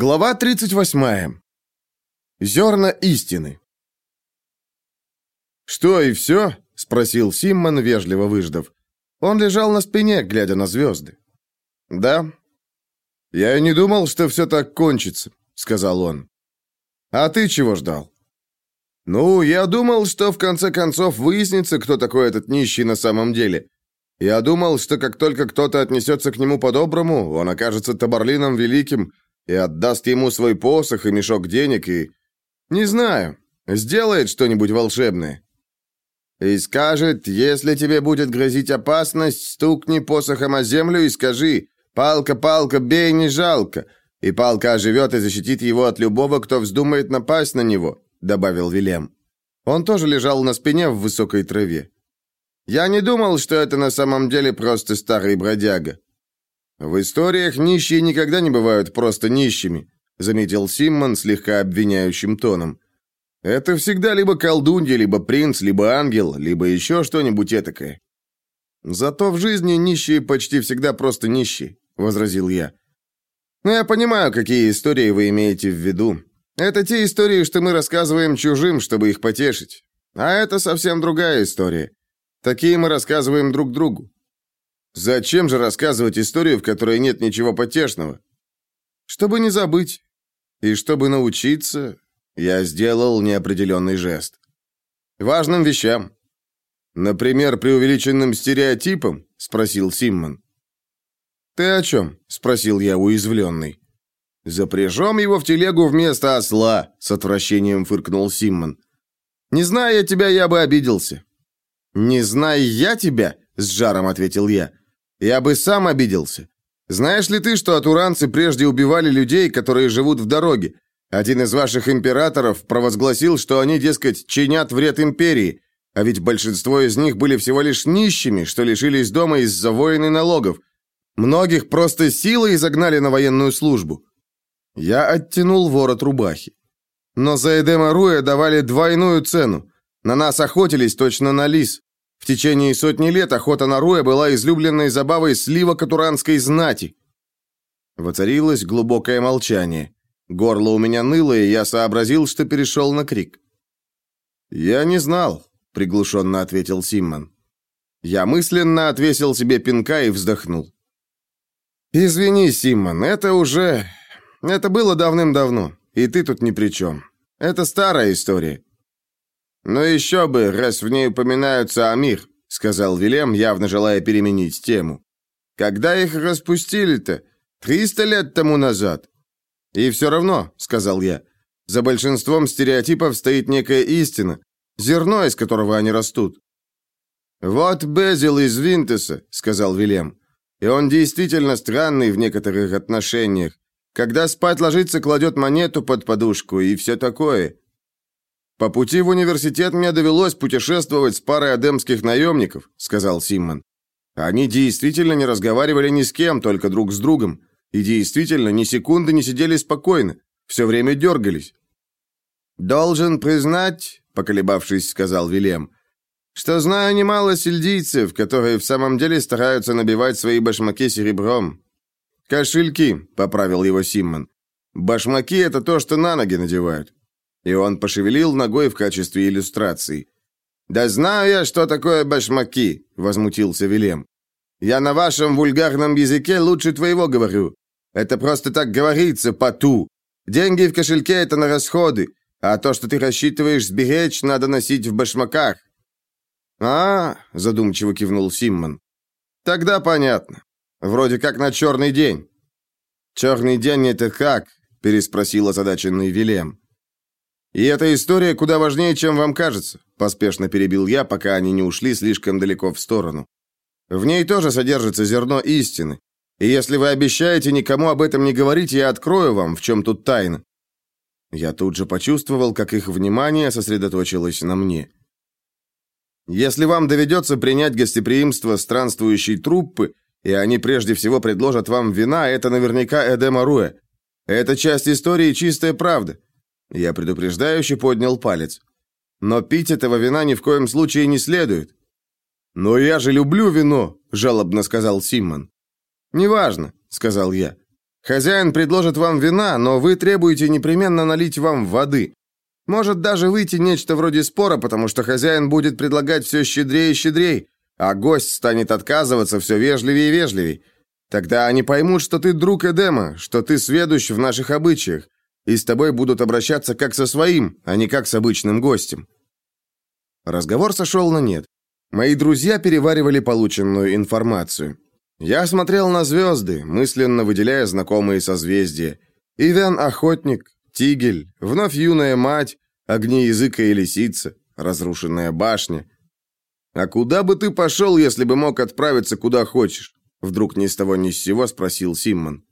Глава 38. Зерна истины. «Что, и все?» — спросил Симмон, вежливо выждав. Он лежал на спине, глядя на звезды. «Да». «Я и не думал, что все так кончится», — сказал он. «А ты чего ждал?» «Ну, я думал, что в конце концов выяснится, кто такой этот нищий на самом деле. Я думал, что как только кто-то отнесется к нему по-доброму, он окажется Табарлином Великим, и отдаст ему свой посох и мешок денег, и... Не знаю, сделает что-нибудь волшебное. И скажет, если тебе будет грозить опасность, стукни посохом о землю и скажи «Палка, палка, бей, не жалко!» И палка оживет и защитит его от любого, кто вздумает напасть на него», — добавил Вилем. Он тоже лежал на спине в высокой траве. «Я не думал, что это на самом деле просто старый бродяга. «В историях нищие никогда не бывают просто нищими», заметил Симмон слегка обвиняющим тоном. «Это всегда либо колдунья, либо принц, либо ангел, либо еще что-нибудь этакое». «Зато в жизни нищие почти всегда просто нищие», — возразил я. «Но я понимаю, какие истории вы имеете в виду. Это те истории, что мы рассказываем чужим, чтобы их потешить. А это совсем другая история. Такие мы рассказываем друг другу. Зачем же рассказывать историю, в которой нет ничего потешного? Чтобы не забыть. И чтобы научиться, я сделал неопределенный жест. Важным вещам. Например, преувеличенным стереотипом, спросил Симмон. Ты о чем? спросил я уязвленный. Запряжем его в телегу вместо осла, с отвращением фыркнул Симмон. Не зная тебя, я бы обиделся. Не зная я тебя, с жаром ответил я. Я бы сам обиделся. Знаешь ли ты, что атуранцы прежде убивали людей, которые живут в дороге? Один из ваших императоров провозгласил, что они, дескать, чинят вред империи, а ведь большинство из них были всего лишь нищими, что лишились дома из-за войн и налогов. Многих просто силой загнали на военную службу. Я оттянул ворот рубахи. Но за Эдема Руя давали двойную цену. На нас охотились точно на лис. Течение сотни лет охота на руя была излюбленной забавой слива катуранской знати. Воцарилось глубокое молчание. Горло у меня ныло, и я сообразил, что перешел на крик. «Я не знал», — приглушенно ответил Симмон. Я мысленно отвесил себе пинка и вздохнул. «Извини, Симмон, это уже... Это было давным-давно, и ты тут ни при чем. Это старая история. «Ну еще бы, раз в ней упоминаются Амир», — сказал Вилем, явно желая переменить тему. «Когда их распустили-то? Триста лет тому назад». «И все равно», — сказал я, — «за большинством стереотипов стоит некая истина, зерно, из которого они растут». «Вот Безил из Винтеса», — сказал Вилем, — «и он действительно странный в некоторых отношениях. Когда спать ложится, кладет монету под подушку и все такое. «По пути в университет мне довелось путешествовать с парой адемских наемников», — сказал Симмон. «Они действительно не разговаривали ни с кем, только друг с другом. И действительно, ни секунды не сидели спокойно. Все время дергались». «Должен признать», — поколебавшись, сказал Вилем, «что знаю немало сельдийцев, которые в самом деле стараются набивать свои башмаки серебром». «Кошельки», — поправил его Симмон. «Башмаки — это то, что на ноги надевают. И он пошевелил ногой в качестве иллюстрации. «Да знаю я, что такое башмаки», — возмутился Вилем. «Я на вашем вульгарном языке лучше твоего говорю. Это просто так говорится, поту. Деньги в кошельке — это на расходы, а то, что ты рассчитываешь сберечь, надо носить в башмаках». «А, — задумчиво кивнул Симмон. Тогда понятно. Вроде как на черный день». «Черный день — это как?» — переспросил озадаченный Вилем. «И эта история куда важнее, чем вам кажется», – поспешно перебил я, пока они не ушли слишком далеко в сторону. «В ней тоже содержится зерно истины. И если вы обещаете никому об этом не говорить, я открою вам, в чем тут тайна». Я тут же почувствовал, как их внимание сосредоточилось на мне. «Если вам доведется принять гостеприимство странствующей труппы, и они прежде всего предложат вам вина, это наверняка Эдема Руэ. Эта часть истории чистая правда». Я предупреждающе поднял палец. Но пить этого вина ни в коем случае не следует. «Но я же люблю вино», – жалобно сказал Симмон. «Неважно», – сказал я. Хозяин предложит вам вина, но вы требуете непременно налить вам воды. Может даже выйти нечто вроде спора, потому что хозяин будет предлагать все щедрее и щедрее, а гость станет отказываться все вежливее и вежливее. Тогда они поймут, что ты друг Эдема, что ты сведущ в наших обычаях, и с тобой будут обращаться как со своим, а не как с обычным гостем». Разговор сошел на нет. Мои друзья переваривали полученную информацию. Я смотрел на звезды, мысленно выделяя знакомые созвездия. Ивен Охотник, Тигель, вновь юная мать, огни языка и лисица, разрушенная башня. «А куда бы ты пошел, если бы мог отправиться куда хочешь?» Вдруг ни с того ни с сего спросил Симмон.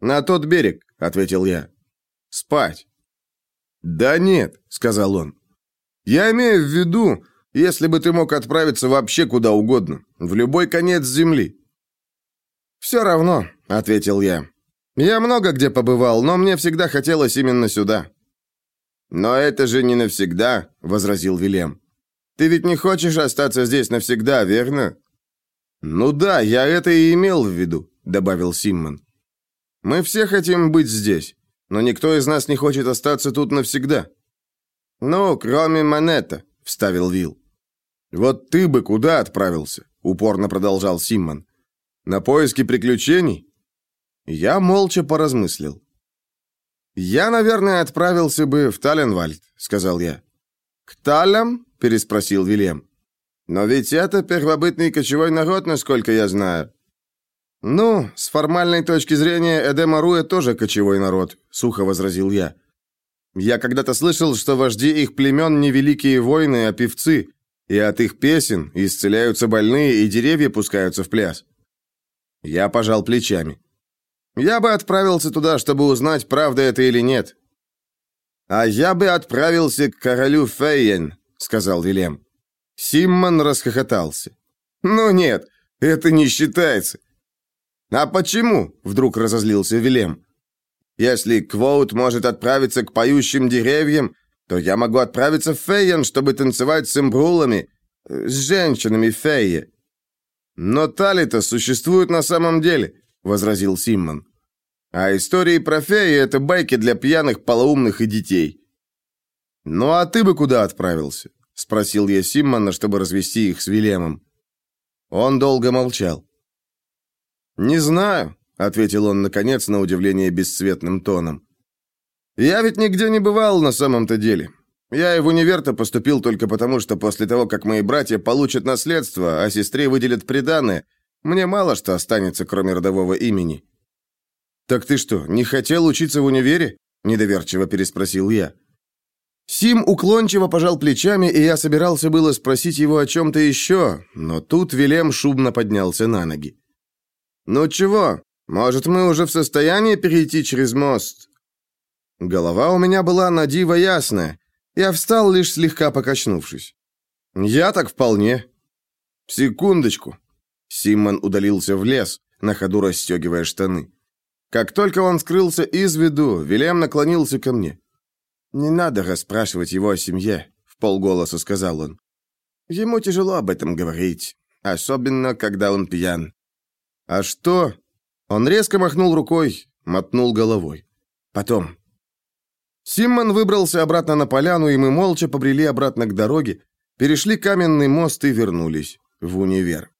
«На тот берег», — ответил я. «Спать». «Да нет», — сказал он. «Я имею в виду, если бы ты мог отправиться вообще куда угодно, в любой конец земли». «Все равно», — ответил я. «Я много где побывал, но мне всегда хотелось именно сюда». «Но это же не навсегда», — возразил Вилем. «Ты ведь не хочешь остаться здесь навсегда, верно?» «Ну да, я это и имел в виду», — добавил Симмон. «Мы все хотим быть здесь, но никто из нас не хочет остаться тут навсегда». «Ну, кроме Монета», — вставил Вил. «Вот ты бы куда отправился?» — упорно продолжал Симмон. «На поиски приключений?» Я молча поразмыслил. «Я, наверное, отправился бы в Таленвальд», — сказал я. «К Талям?» — переспросил Вильям. Но ведь это первобытный кочевой народ, насколько я знаю. Ну, с формальной точки зрения, Эдемаруя тоже кочевой народ, сухо возразил я. Я когда-то слышал, что вожди их племен не великие воины, а певцы, и от их песен исцеляются больные, и деревья пускаются в пляс. Я пожал плечами. Я бы отправился туда, чтобы узнать, правда это или нет. А я бы отправился к королю Фейен, сказал Вилем. Симмон расхохотался. «Ну нет, это не считается». «А почему?» — вдруг разозлился Вилем. «Если Квоут может отправиться к поющим деревьям, то я могу отправиться в Фейен, чтобы танцевать с имбрулами, с женщинами Фейе». «Но Талита существует на самом деле», — возразил Симмон. «А истории про феи — это байки для пьяных, полоумных и детей». «Ну а ты бы куда отправился?» спросил я Симмона, чтобы развести их с Вильямом. Он долго молчал. «Не знаю», — ответил он, наконец, на удивление бесцветным тоном. «Я ведь нигде не бывал на самом-то деле. Я и в универ поступил только потому, что после того, как мои братья получат наследство, а сестре выделят приданое, мне мало что останется, кроме родового имени». «Так ты что, не хотел учиться в универе?» – недоверчиво переспросил я. Сим уклончиво пожал плечами, и я собирался было спросить его о чем-то еще, но тут Вилем шумно поднялся на ноги. «Ну чего, может, мы уже в состоянии перейти через мост?» Голова у меня была на диво ясная. Я встал, лишь слегка покачнувшись. «Я так вполне». «Секундочку». Симон удалился в лес, на ходу расстегивая штаны. Как только он скрылся из виду, Вилем наклонился ко мне. «Не надо расспрашивать его о семье», — в полголоса сказал он. «Ему тяжело об этом говорить, особенно, когда он пьян». «А что?» Он резко махнул рукой, мотнул головой. «Потом». Симмон выбрался обратно на поляну, и мы молча побрели обратно к дороге, перешли каменный мост и вернулись в универ.